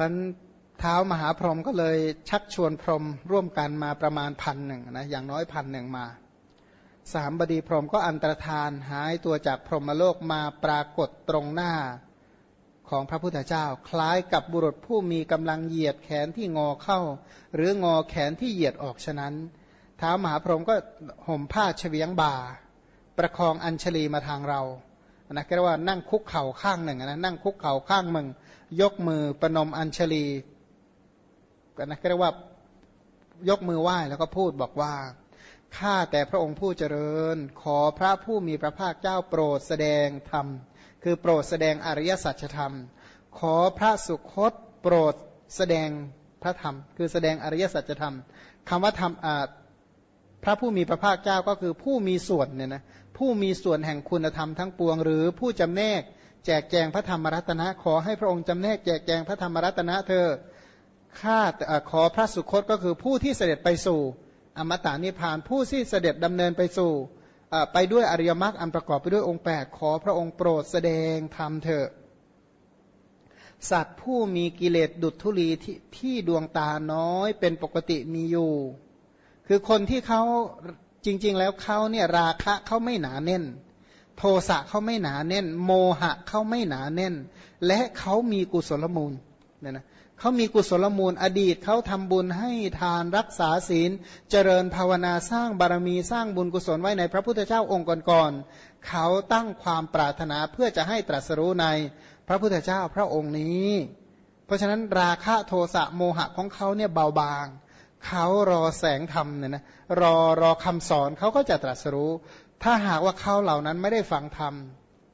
พันเท้ามหาพรหมก็เลยชักชวนพรหมร่วมกันมาประมาณพันหนึ่งนะอย่างน้อยพันหนึ่งมา สามบดีพรหมก็อันตรธานหายตัวจากพรหมโลกมาปรากฏตรงหน้าของพระพุทธเจ้า คล้ายกับบุรุษผู้มีกำลังเหยียดแขนที่งอเข้า หรืองอแขนที่เหยียดออกฉะนั้นเท้ามหาพรหมก็ห่มผ้าเฉวียงบ่า ประคองอัญชลีมาทางเรานะก็เรียกว่านั่งคุกเข่าข้างหนึ่งนะนั่งคุกเข่าข้างมึง ยกมือประนมอัญชลีนะก็เรียกว่ายกมือไหว้แล้วก็พูดบอกว่าข้าแต่พระองค์ผู้เจริญ ขอพระผู้มีพระภาคเจ้าโปรดแสดงธรรม คือโปรดแสดงอริยสัจธรรม ขอพระสุคตโปรดแสดงพระธรรม คือแสดงอริยสัจธรรมคำว่าธรรมพระผู้มีพระภาคเจ้าก็คือผู้มีส่วนเนี่ยนะผู้มีส่วนแห่งคุณธรรมทั้งปวง หรือผู้จำแนก จกแจงพระธรรมรัตนะ ขอให้พระองค์จำแนกแจกแจงพระธรรมรัตนะเธอข้าขอพระสุคตก็คือผู้ที่เสด็จไปสู่ อมตะนิพพานผู้ที่เสด็จดำเนินไปสู่ไปด้วยอริยมรรคอันประกอบไปด้วยองค์แปดขอพระองค์โปรดแสดงธรรมเถอะสัตว์ผู้มีกิเลสดุจทุลีทที่ดวงตาน้อยเป็นปกติมีอยู่ คือคนที่เขาจริง ๆ แล้วเขาเนี่ยราคะเขาไม่หนาแน่น โทสะเขาไม่หนาแน่น โมหะเขาไม่หนาแน่น และเขามีกุศลมูลเนี่ยนะเขามีกุศลมูลอดีตเขาทำบุญให้ทานรักษาศีล เจริญภาวนาสร้างบารมีสร้างบุญกุศลไว้ในพระพุทธเจ้าองค์ก่อนๆเขาตั้งความปรารถนาเพื่อจะให้ตรัสรู้ในพระพุทธเจ้าพระองค์นี้ เพราะฉะนั้นราคะโทสะโมหะของเขาเนี่ยเบาบางเขารอแสงธรรมเนี่ยนะรอรอคำสอนเขาก็จะตรัสรู้ ถ้าหากว่าเขาเหล่านั้นไม่ได้ฟังธรรม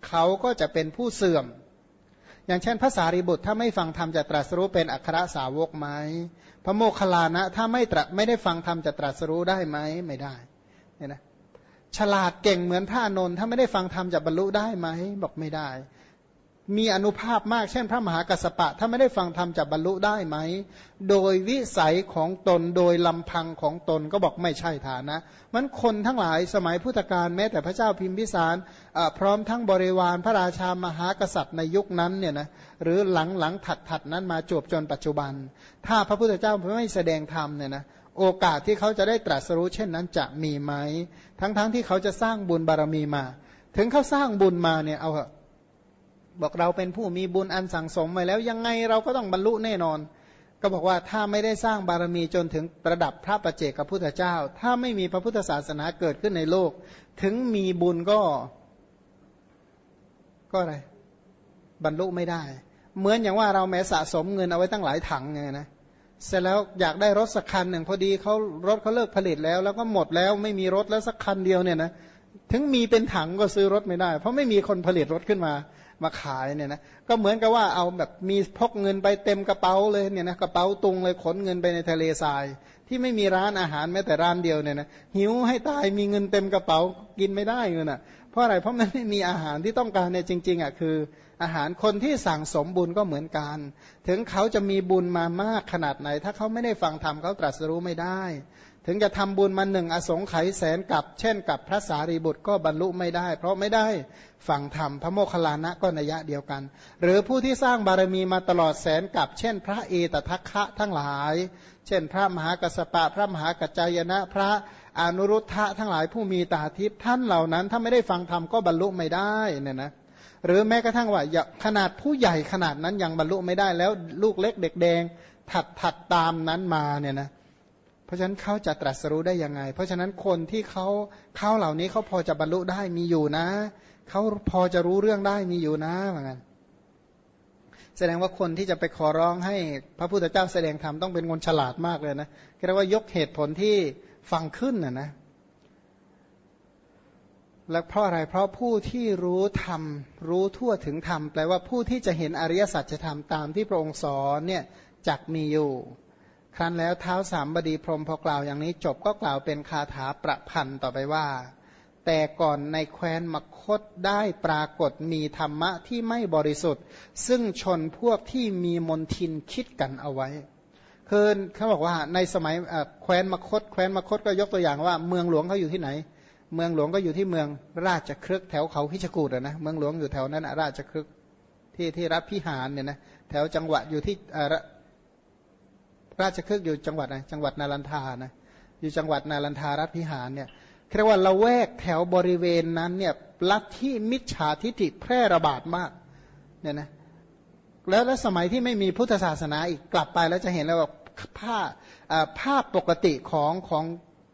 เขาก็จะเป็นผู้เสื่อม อย่างเช่นภาษารีบุตรถ้าไม่ฟังธรรมจะตรัสรู้เป็นอัครสาวกไหมพระโมคคัลลานะถ้าไม่ตรัไม่ได้ฟังธรรมจะตรัสรู้ได้ไหมไม่ได้เนี่ยนะฉลาดเก่งเหมือนพระนนท์ถ้าไม่ได้ฟังธรรมจะบรรลุได้ไหมบอกไม่ได้ มีอนุภาพมากเช่นพระมหากัสปะ ถ้าไม่ได้ฟังธรรมจะบรรลุได้ไหม โดยวิสัยของตนโดยลำพังของตนก็บอกไม่ใช่ฐานะ มันคนทั้งหลายสมัยพุทธกาลแม้แต่พระเจ้าพิมพิสารพร้อมทั้งบริวารพระราชามหากษัตริย์ในยุคนั้นเนี่ยนะหรือหลังหลังถัดถัดนั้นมาจบจนปัจจุบัน ถ้าพระพุทธเจ้าไม่แสดงธรรมเนี่ยนะโอกาสที่เขาจะได้ตรัสรู้เช่นนั้นจะมีไหมทั้งๆทที่เขาจะสร้างบุญบารมีมา ถึงเขาสร้างบุญมาเนี่ยเอาเหอะ บอกเราเป็นผู้มีบุญอันสั่งสมไว้แล้วยังไงเราก็ต้องบรรลุแน่นอน ก็บอกว่าถ้าไม่ได้สร้างบารมีจนถึงระดับพระประเจกับพุทธเจ้า ถ้าไม่มีพระพุทธศาสนาเกิดขึ้นในโลก ถึงมีบุญก็ ก็อะไร บรรลุไม่ได้ เหมือนอย่างว่าเราแม้สะสมเงินเอาไว้ตั้งหลายถังไงนะเสร็จแล้วอยากได้รถสักคันหนึ่งพอดีเขารถเขาเลิกผลิตแล้ว แล้วก็หมดแล้วไม่มีรถแล้วสักคันเดียวเนี่ยนะถึงมีเป็นถังก็ซื้อรถไม่ได้ เพราะไม่มีคนผลิตรถขึ้นมา มาขายเนี่ยนะก็เหมือนกับว่าเอาแบบมีพกเงินไปเต็มกระเป๋าเลยเนี่ยนะกระเป๋าตุงเลยขนเงินไปในทะเลทราย ที่ไม่มีร้านอาหารแม้แต่ร้านเดียวเนี่ยนะหิวให้ตายมีเงินเต็มกระเป๋ากินไม่ได้เงินอะเพราะอะไรเพราะมันไม่มีอาหารที่ต้องการเนี่ยจริงๆอะคือ อาหารคนที่สั่งสมบุญก็เหมือนกัน ถึงเขาจะมีบุญมามากขนาดไหน ถ้าเขาไม่ได้ฟังธรรมเขาตรัสรู้ไม่ได้ ถึงจะทำบุญมาหนึ่งอสงไขยแสนกับ เช่นกับพระสารีบุตรก็บรรลุไม่ได้ เพราะไม่ได้ฝั่งธรรมพระโมคคัลลานะก็นัยะเดียวกัน หรือผู้ที่สร้างบารมีมาตลอดแสนกับ เช่น พระเอตทัคคะทั้งหลาย เช่น พระมหากัสปะ พระมหากัจจายนะ พระอนุรุทธะทั้งหลายผู้มีตาทิพย์ท่านเหล่านั้น ถ้าไม่ได้ฟังธรรมก็บรรลุไม่ได้เนี่ยนะหรือแม้กระทั่งว่าขนาดผู้ใหญ่ขนาดนั้นยังบรรลุไม่ได้แล้วลูกเล็กเด็กแดงถัดถัดตามนั้นมาเนี่ยนะ ราะฉะนั้นเขาจะตรัสรู้ได้ยังไง เพราะฉะนั้นคนที่เขาเขาเหล่านี้เขาพอจะบรรลุได้มีอยู่นะ เขาพอจะรู้เรื่องได้มีอยู่นะเหมือนกันแสดงว่าคนที่จะไปขอร้องให้พระพุทธเจ้าแสดงธรรมต้องเป็นคนฉลาดมากเลยนะเรียกว่ายกเหตุผลที่ฟังขึ้นนะนะ และเพราะอะไร เพราะผู้ที่รู้ธรรม รู้ทั่วถึงธรรม แปลว่าผู้ที่จะเห็นอริยสัจธรรมตามที่พระองค์สอนเนี่ยจักมีอยู่ ครั้นแล้วเท้าสามบดีพรมพอกล่าวอย่างนี้จบก็กล่าวเป็นคาถาประพันธ์ต่อไปว่า แต่ก่อนในแคว้นมคตได้ปรากฏมีธรรมะที่ไม่บริสุทธิ์ ซึ่งชนพวกที่มีมนทินคิดกันเอาไว้คือเขาบอกว่าในสมัยแคว้นมคต แคว้นมคตก็ยกตัวอย่างว่า เมืองหลวงเขาอยู่ที่ไหน เมืองหลวงก็อยู่ที่เมืองราชครึกแถวเขาพิชกูดนะเมืองหลวงอยู่แถวนั้นราชครึกที่ที่รับพิหารเนี่ยนะแถวจังหวัดอยู่ที่ ราชคฤห์อยู่จังหวัดไหนจังหวัดนารันทานะอยู่จังหวัดนารันทารัฐพิหารเนี่ยเรียกว่าละแวกแถวบริเวณนั้นเนี่ยลัทธิมิจฉาทิฐิแพร่ระบาดมากเนี่ยนะแล้วแล้วสมัยที่ไม่มีพุทธศาสนาอีกกลับไปแล้วจะเห็นแล้วว่าภาพภาพปกติของของ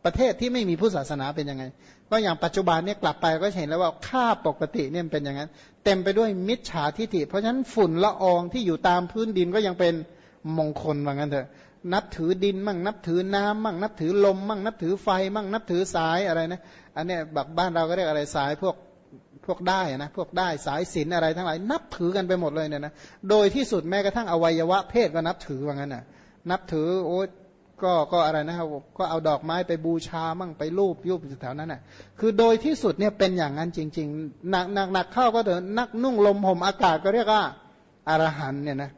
ประเทศที่ไม่มีพุทธศาสนาเป็นยังไง ก็อย่างปัจจุบันเนี่ยกลับไปก็เห็นแล้วว่าค่าปกติเนี่ยเป็นอย่างนั้น เต็มไปด้วยมิจฉาทิฐิ เพราะฉะนั้นฝุ่นละอองที่อยู่ตามพื้นดินก็ยังเป็นมงคลว่างั้นเถอะ นับถือดินมั่งนับถือน้ำมั่งนับถือลมมั่งนับถือไฟมั่งนับถือสายอะไรนะอันเนี้ยแบบบ้านเราก็เรียกอะไรสายพวกพวกได้นะพวกได้สายศิลอะไรทั้งหลาย นับถือกันไปหมดเลยเนี่ยนะโดยที่สุดแม้กระทั่งอวัยวะเพศก็นับถือว่างั้นน่ะนับถือโอ้ก็ก็อะไรนะครับก็เอาดอกไม้ไปบูชามั่งไปรูปยุบแถวนั้นน่ะคือโดยที่สุดเนี่ยเป็นอย่างนั้นจริง ๆ หนักหนักหนักเข้าก็เดินนักนุ่งลมห่มอากาศก็เรียกว่าอารหันเนี่ยนะ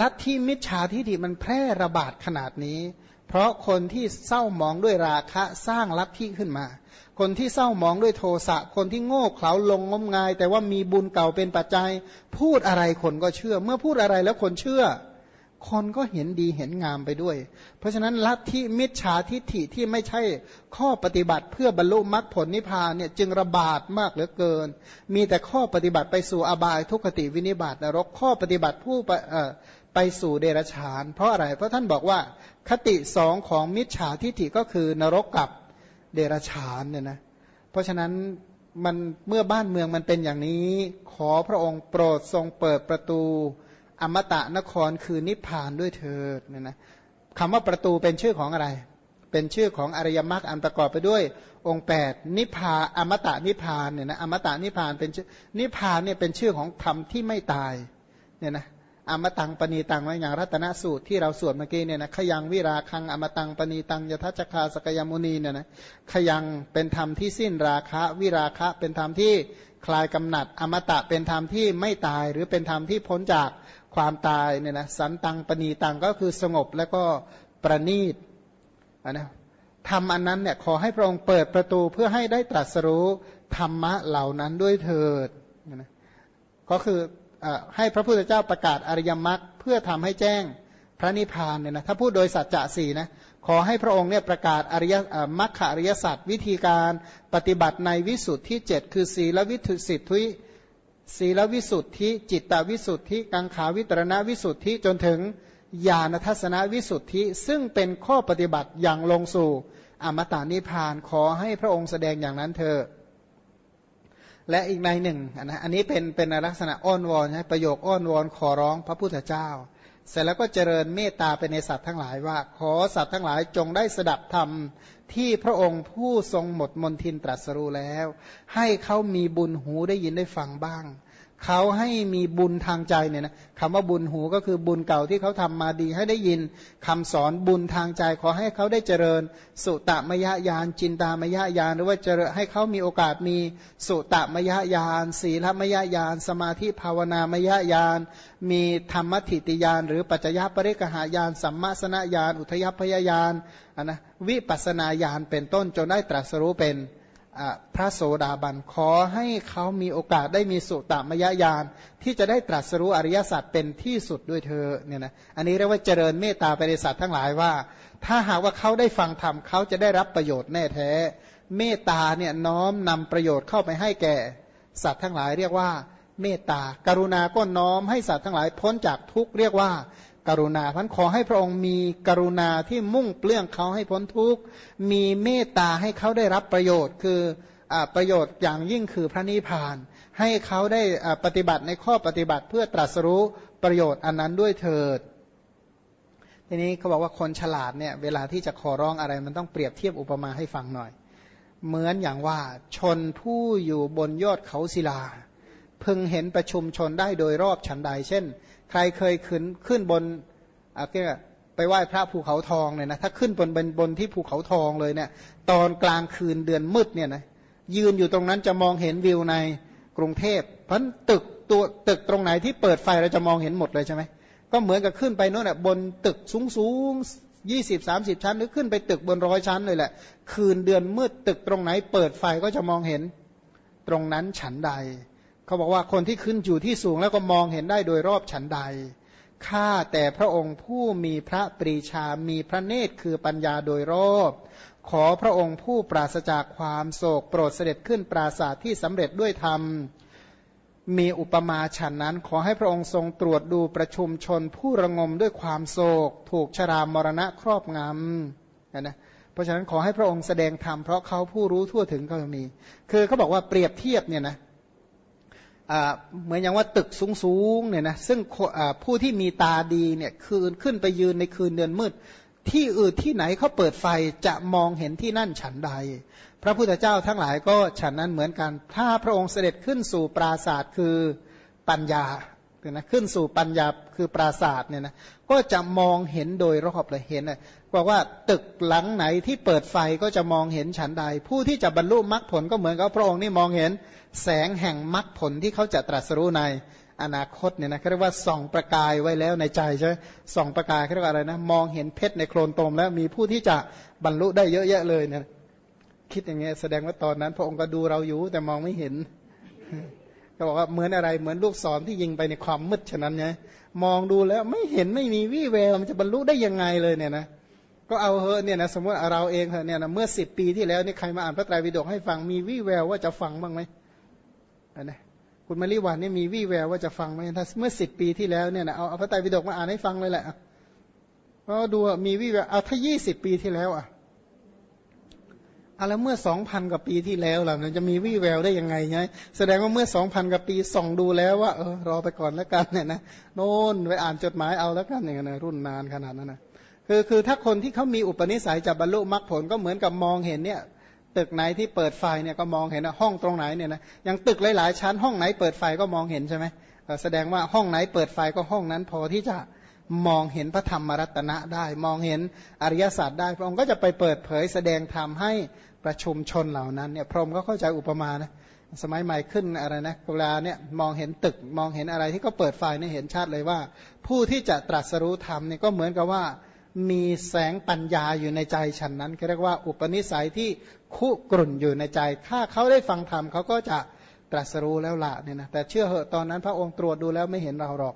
ลัทธิมิจฉาทิฏฐิมันแพร่ระบาดขนาดนี้ เพราะคนที่เศร้ามองด้วยราคะสร้างลัทธิขึ้นมา คนที่เศร้ามองด้วยโทสะ คนที่โง่เขลาลงงมงาย แต่ว่ามีบุญเก่าเป็นปัจจัย พูดอะไรคนก็เชื่อ เมื่อพูดอะไรแล้วคนเชื่อ คนก็เห็นดีเห็นงามไปด้วย เพราะฉะนั้นลัทธิมิจฉาทิฏฐิที่ไม่ใช่ข้อปฏิบัติเพื่อบรรลุมรรคผลนิพพานเนี่ยจึงระบาดมากเหลือเกิน มีแต่ข้อปฏิบัติไปสู่อบายทุกขติวินิบาตนรกข้อปฏิบัติผู้ไปสู่เดรัจฉาน เพราะอะไร เพราะท่านบอกว่าคติสองของมิจฉาทิฏฐิก็คือนรกกับเดรัจฉานเนี่ยนะ เพราะฉะนั้นมันเมื่อบ้านเมืองมันเป็นอย่างนี้ ขอพระองค์โปรดทรงเปิดประตู อมตะนครคือนิพพานด้วยเถิดเนี่ยนะคำว่าประตูเป็นชื่อของอะไร เป็นชื่อของอริยมรรคอันประกอบไปด้วย องค์ 8 นิพพาอมตะนิพพานเนี่ยนะอมตะนิพพานเป็นชื่อนิพพานเนี่ยเป็นชื่อของธรรมที่ไม่ตายเนี่ยนะอมตังปณีตังไว้อย่างรัตนสูตรที่เราสวดเมื่อกี้เนี่ยนะขยังวิราคังอมตังปณีตังยทัจคาสกยมุนีเนี่ยนะขยังเป็นธรรมที่สิ้นราคะวิราคะเป็นธรรมที่คลายกำหนัด อมตะเป็นธรรมที่ไม่ตายหรือเป็นธรรมที่พ้นจาก ความตายเนี่ยนะสันตังปณีตังก็คือสงบแล้วก็ประณีตนะทำอันนั้นเนี่ยขอให้พระองค์เปิดประตูเพื่อให้ได้ตรัสรู้ธรรมะเหล่านั้นด้วยเถิดนะก็คือให้พระพุทธเจ้าประกาศอริยมรรคเพื่อทำให้แจ้งพระนิพพานเนี่ยนะถ้าพูดโดยสัจจะสี่นะขอให้พระองค์เนี่ยประกาศอริยมรรคอริยสัจวิธีการปฏิบัติในวิสุทธิเจ็ดคือศีลวิสุทธิทุย ศีลวิสุทธิ จิตตวิสุทธิ กังขาวิตรณวิสุทธิจนถึงญาณทัศนวิสุทธิ ซึ่งเป็นข้อปฏิบัติอย่างลงสู่อมตะนิพพานขอให้พระองค์แสดงอย่างนั้นเถอะและอีกในหนึ่งอันนี้เป็นเป็นลักษณะอ้อนวอนใช่ประโยคอ้อนวอนขอร้องพระพุทธเจ้า เสร็จแล้วก็เจริญเมตตาไปในสัตว์ทั้งหลายว่า ขอสัตว์ทั้งหลายจงได้สดับธรรมที่พระองค์ผู้ทรงหมดมนทินตรัสรู้แล้ว ให้เขามีบุญหูได้ยินได้ฟังบ้าง เขาให้มีบุญทางใจเนี่ยนะคำว่าบุญหูก็คือบุญเก่าที่เขาทำมาดีให้ได้ยินคำสอนบุญทางใจขอให้เขาได้เจริญ สุตมยญาณจินตามยญาณหรือว่าเจริญให้เขามีโอกาสมีสุตมยญาณศีลมยญาณสมาธิภาวนามยญาณมีธรรมทิติญาณหรือปัจจยปริกหายานสัมมาสนญาณอุทยพยญาณนะวิปัสนาญาณเป็นต้นจนได้ตรัสรู้เป็น พระโสดาบันขอให้เขามีโอกาสได้มีสุตตมยญาณที่จะได้ตรัสรู้อริยสัจเป็นที่สุดด้วยเธอเนี่ยนะอันนี้เรียกว่าเจริญเมตตาไปในสัตว์ทั้งหลายว่า ถ้าหากว่าเขาได้ฟังธรรมเขาจะได้รับประโยชน์แน่แท้ เมตตาเนี่ยน้อมนำประโยชน์เข้าไปให้แก่สัตว์ทั้งหลายเรียกว่าเมตตากรุณาก็น้อมให้สัตว์ทั้งหลายพ้นจากทุกข์เรียกว่า กรุณาพันขอให้พระองค์มีกรุณาที่มุ่งเปลื้องเขาให้พ้นทุกข์ มีเมตตาให้เขาได้รับประโยชน์ คือประโยชน์อย่างยิ่งคือพระนิพพาน ให้เขาได้ปฏิบัติในข้อปฏิบัติเพื่อตรัสรู้ประโยชน์อันนั้นด้วยเถิด ทีนี้เขาบอกว่าคนฉลาดเนี่ยเวลาที่จะขอร้องอะไรมันต้องเปรียบเทียบอุปมาให้ฟังหน่อย เหมือนอย่างว่าชนผู้อยู่บนยอดเขาศิลา พึงเห็นประชุมชนได้โดยรอบฉันใด เช่น ใครเคยขึ้นขึ้นบนอะไรไปไหว้พระภูเขาทองเนี่ยนะถ้าขึ้นบนบนบนที่ภูเขาทองเลยเนี่ยตอนกลางคืนเดือนมืดเนี่ยนะยืนอยู่ตรงนั้นจะมองเห็นวิวในกรุงเทพเพราะตึกตัวตึกตรงไหนที่เปิดไฟเราจะมองเห็นหมดเลยใช่ไหมก็เหมือนกับขึ้นไปโน่นแหละบนตึกสูงสูงยี่สิบสามสิบชั้น หรือขึ้นไปตึกบนร้อยชั้นเลยแหละ คืนเดือนมืดตึกตรงไหนเปิดไฟก็จะมองเห็นตรงนั้นฉันใด เขาบอกว่าคนที่ขึ้นอยู่ที่สูงแล้วก็มองเห็นได้โดยรอบฉันใดข้าแต่พระองค์ผู้มีพระปรีชา มีพระเนตรคือปัญญาโดยรอบ ขอพระองค์ผู้ปราศจากความโศกโปรดเสด็จขึ้นปราศาสที่สำเร็จด้วยธรรม มีอุปมาฉันนั้น ขอให้พระองค์ทรงตรวจดูประชุมชนผู้ระงมด้วยความโศก ถูกชรามรณะครอบงำนะเพราะฉะนั้นขอให้พระองค์แสดงธรรมเพราะเขาผู้รู้ทั่วถึงเขามี คือเขาบอกว่าเปรียบเทียบเนี่ยนะเเหมือนอย่างว่าตึกสูงๆเนี่ยนะซึ่งผู้ที่มีตาดีเนี่ยคืนขึ้นไปยืนในคืนเดือนมืด ที่อื่นที่ไหนเขาเปิดไฟจะมองเห็นที่นั่นฉันใด พระพุทธเจ้าทั้งหลายก็ฉันนั้นเหมือนกัน ถ้าพระองค์เสด็จขึ้นสู่ปราศาสตร์คือปัญญา นะขึ้นสู่ปัญญาคือปราศาสตร์เนี่ยนะก็จะมองเห็นโดยรอบเลยเห็นเลยบอกว่าตึกหลังไหนที่เปิดไฟก็จะมองเห็นฉันใด ผู้ที่จะบรรลุมรรคผลก็เหมือนกับพระองค์นี่มองเห็นแสงแห่งมรรคผลที่เขาจะตรัสรู้ในอนาคตเนี่ยนะเขาเรียกว่าส่องประกายไว้แล้วในใจใช่ไหมส่องประกายเขาเรียกว่าอะไรนะมองเห็นเพชรในโคลนตมแล้วมีผู้ที่จะบรรลุได้เยอะแยะเลยเนี่ยคิดอย่างเงี้ยแสดงว่าตอนนั้น พระองค์ก็ดูเราอยู่แต่มองไม่เห็น ก็บอกว่าเหมือนอะไรเหมือนลูกศรที่ยิงไปในความมืดฉะนั้นไงมองดูแล้วไม่เห็นไม่มีวี่แววมันจะบรรลุได้ยังไงเลยเนี่ยนะก็เอาเฮอเนี่ยนะสมมติเราเองเถอะเนี่ยนะเมื่อสิบปีที่แล้วนี่ใครมาอ่านพระไตรปิฎกให้ฟังมีวี่แววว่าจะฟังบ้างไหมนะคุณมาริวันนี่มีวี่แววว่าจะฟังไหมถ้าเมื่อสิบปีที่แล้วเนี่ยนะเอาพระไตรปิฎกมาอ่านให้ฟังเลยแหละก็ดูมีวี่แววเอาถ้ายี่สิบปีที่แล้วอะ อะไรเมื่อสองพันกว่าปีที่แล้วล่ะมันจะมีวี่แววได้ยังไงไงแสดงว่าเมื่อสองพันกว่าปีส่องดูแล้วว่าเออรอไปก่อนแล้วกันเนี่ยนะโน่นไปอ่านจดหมายเอาแล้วกันอย่างเงี้ยรุ่นนานขนาดนั้นนะคือคือถ้าคนที่เขามีอุปนิสัยจะบรรลุมรรคผลก็เหมือนกับมองเห็นเนี่ยตึกไหนที่เปิดไฟเนี่ยก็มองเห็นห้องตรงไหนเนี่ยนะอย่างตึกหลายๆชั้นห้องไหนเปิดไฟก็มองเห็นใช่ไหมแสดงว่าห้องไหนเปิดไฟก็ห้องนั้นพอที่จะ มองเห็นพระธรรมรัตนะได้ มองเห็นอริยศาสตร์ได้พระองค์ก็จะไปเปิดเผยแสดงธรรมให้ประชุมชนเหล่านั้นเนี่ยพรหมก็เข้าใจอุปมานะสมัยใหม่ขึ้นอะไรนะเวลาเนี่ยมองเห็นตึกมองเห็นอะไรที่เขาเปิดไฟเนี่ยเห็นชัดเลยว่า ผู้ที่จะตรัสรู้ธรรมเนี่ยก็เหมือนกับว่ามีแสงปัญญาอยู่ในใจฉันนั้นเรียกว่าอุปนิสัยที่คุกรุ่นอยู่ในใจ ถ้าเขาได้ฟังธรรมเขาก็จะตรัสรู้แล้วละเนี่ยนะแต่เชื่อเหอะตอนนั้นพระองค์ตรวจดูแล้วไม่เห็นเราหรอก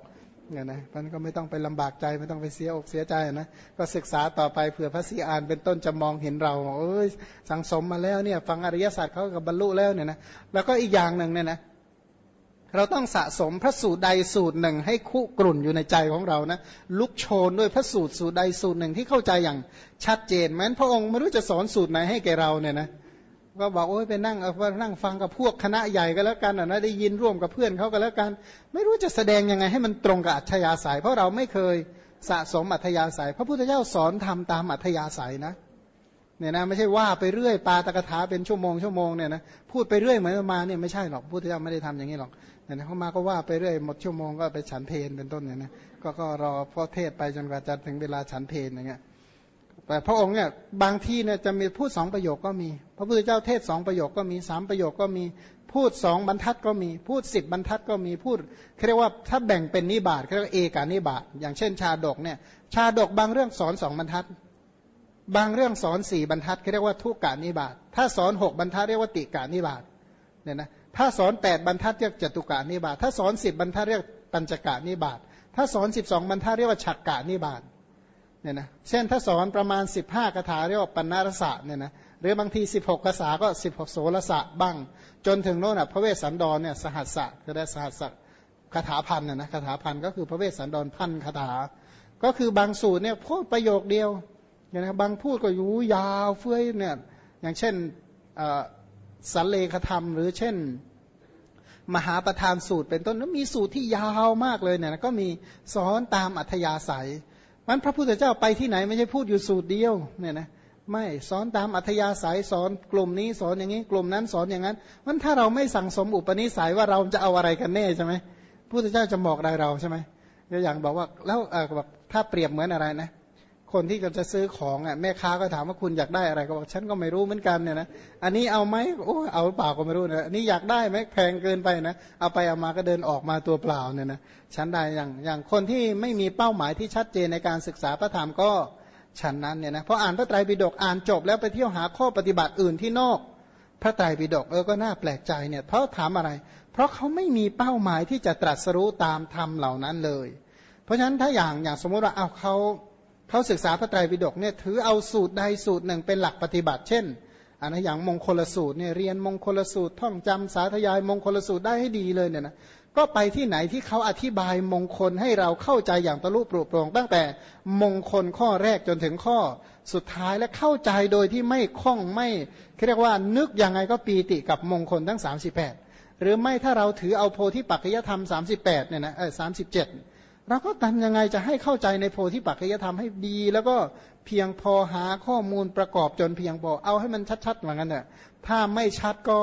เนี่ยนะมันก็ไม่ต้องไปลำบากใจไม่ต้องไปเสียอกเสียใจนะก็ศึกษาต่อไปเผื่อพระสีอานเป็นต้นจะมองเห็นเราเอ้ยสังสมมาแล้วเนี่ยฟังอริยสัจเขากับบรรลุแล้วเนี่ยนะแล้วก็อีกอย่างหนึ่งเนี่ยนะเราต้องสะสมพระสูตรใดสูตรหนึ่ง ให้คุกรุ่นอยู่ในใจของเรานะลุกโชนด้วยพระสูตรสูตรใดสูตรหนึ่งที่เข้าใจอย่างชัดเจนแม้นพระองค์ไม่รู้จะสอนสูตรไหนให้แกเราเนี่ยนะ ก็บอกโอ้ยไปนั่งเอานั่งฟังกับพวกคณะใหญ่ก็แล้วกันนะได้ยินร่วมกับเพื่อนเขาก็แล้วกัน ไม่รู้จะแสดงยังไงให้มันตรงกับอัธยาศัย เพราะเราไม่เคยสะสมอัธยาศัย พระพุทธเจ้าสอนทำตามอัธยาศัยนะเนี่ยนะไม่ใช่ว่าไปเรื่อยปาตกถาเป็นชั่วโมงชั่วโมงเนี่ยนะพูดไปเรื่อยเหมือนมาเนี่ยไม่ใช่หรอกพุทธเจ้าไม่ได้ทำอย่างนี้หรอกเนี่ยนะเขามาก็ว่าไปเรื่อยหมดชั่วโมงก็ไปฉันเพลนเป็นต้นเนี่ยนะก็ก็รอพ่อเทศไปจนกว่าจะถึงเวลาฉันเพลนอย่างเงี้ย พระองค์เนี่ยบางที่เนี่ยจะมีพูดสองประโยคก็มี พระพุทธเจ้าเทศสองประโยคก็มีสามประโยคก็มีพูดสองบรรทัดก็มีพูดสิบบรรทัดก็มีพูดเรียกว่าถ้าแบ่งเป็นนิบาตเรียกว่าเอกานิบาตอย่างเช่น ชาดกเนี่ยชาดกบางเรื่องสอนสองบรรทัด บางเรื่องสอนสี่บรรทัดเรียกว่าทุกกานิบาตถ้าสอนหกบรรทัดเรียกว่าติกานิบาตเนี่ยนะถ้าสอนแปดบรรทัดเรียกจตุกานิบาตถ้าสอนสิบบรรทัดเรียกปัญจกานิบาตถ้าสอนสิบสองบรรทัดเรียกว่าฉักกานิบาต เนี่ยนะเช่นถ้าสอนประมาณ 15คาถาเรียกว่าปัญนารสะเนี่ยนะหรือบางที 16คาถาก็ 16 โสรสะบ้าง จนถึงโน่นอะพระเวสสันดรเนี่ยสหัสสะก็ได้สหัสสะคาถาพันนะนะคาถาพันก็คือพระเวสสันดรพันคาถา ก็คือบางสูตรเนี่ยพูดประโยคเดียวเนี่ยนะบางพูดก็ยู่ยาวเฟ้ยเนี่ยอย่างเช่นสันเลขธรรม หรือเช่น มหาประธานสูตรเป็นต้นแล้วมีสูตรที่ยาวมากเลยเนี่ยก็มีสอนตามอัธยาศัย มันพระพุทธเจ้าไปที่ไหนไม่ใช่พูดอยู่สูตรเดียวเนี่ยนะไม่สอนตามอัธยาศัยสอนกลุ่มนี้สอนอย่างนี้กลุ่มนั้นสอนอย่างนั้นมันถ้าเราไม่สั่งสมอุปนิสัยว่าเราจะเอาอะไรกันแน่ใช่ไหมพุทธเจ้าจะบอกได้เราใช่ไหมอย่างบอกว่าแล้วแบบถ้าเปรียบเหมือนอะไรนะ คนที่จะซื้อของอะแม่ค้าก็ถามว่าคุณอยากได้อะไรก็บอกฉันก็ไม่รู้เหมือนกันเนี่ยนะอันนี้เอาไหมโอ้เอาเปล่าก็ไม่รู้นะอันนี้อยากได้ไหมแพงเกินไปนะเอาไปเอามาก็เดินออกมาตัวเปล่าเนี่ยนะฉันได้อย่างอย่างคนที่ไม่มีเป้าหมายที่ชัดเจนในการศึกษาพระธรรมก็ฉันนั้นเนี่ยนะเพราะอ่านพระไตรปิฎกอ่านจบแล้วไปเที่ยวหาข้อปฏิบัติอื่นที่นอกพระไตรปิฎกเออก็น่าแปลกใจเนี่ยเพราะถามอะไร เพราะเขาไม่มีเป้าหมายที่จะตรัสรู้ตามธรรมเหล่านั้นเลย เพราะฉะนั้นถ้าอย่างอย่างสมมติว่าเอาเขา เขาศึกษาพระไตรปิฎกเนี่ยถือเอาสูตรใดสูตรหนึ่งเป็นหลักปฏิบัติ เช่นอันนั้นอย่างมงคลสูตรเนี่ยเรียนมงคลสูตรท่องจำสาธยายมงคลสูตรได้ให้ดีเลยเนี่ยนะก็ไปที่ไหนที่เขาอธิบายมงคลให้เราเข้าใจอย่างตะลุปลุกโปร่งตั้งแต่มงคลข้อแรกจนถึงข้อสุดท้ายและเข้าใจโดยที่ไม่คล่องไม่เรียกว่านึกยังไงก็ปีติกับมงคลทั้ง 38 หรือไม่ถ้าเราถือเอาโพธิปัจจยธรรม 38เนี่ยนะเออสา เราก็ทำยังไงจะให้เข้าใจในโพธิปัจจยธรรมให้ดี แล้วก็เพียงพอหาข้อมูลประกอบจนเพียงพอเอาให้มันชัดๆเหมือนกันเถอะถ้าไม่ชัดก็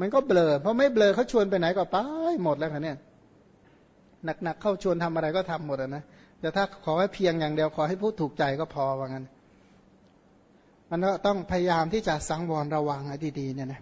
มันก็เบลอเพราะไม่เบลอเขาชวนไปไหนก็ไปหมดแล้วค่ะเนี่ยหนักๆเข้าชวนทำอะไรก็ทำหมดนะแต่ถ้าขอให้เพียงอย่างเดียวขอให้พูดถูกใจก็พอว่างั้นมันก็ต้องพยายามที่จะสังวรระวังให้ดีๆเนี่ยนะ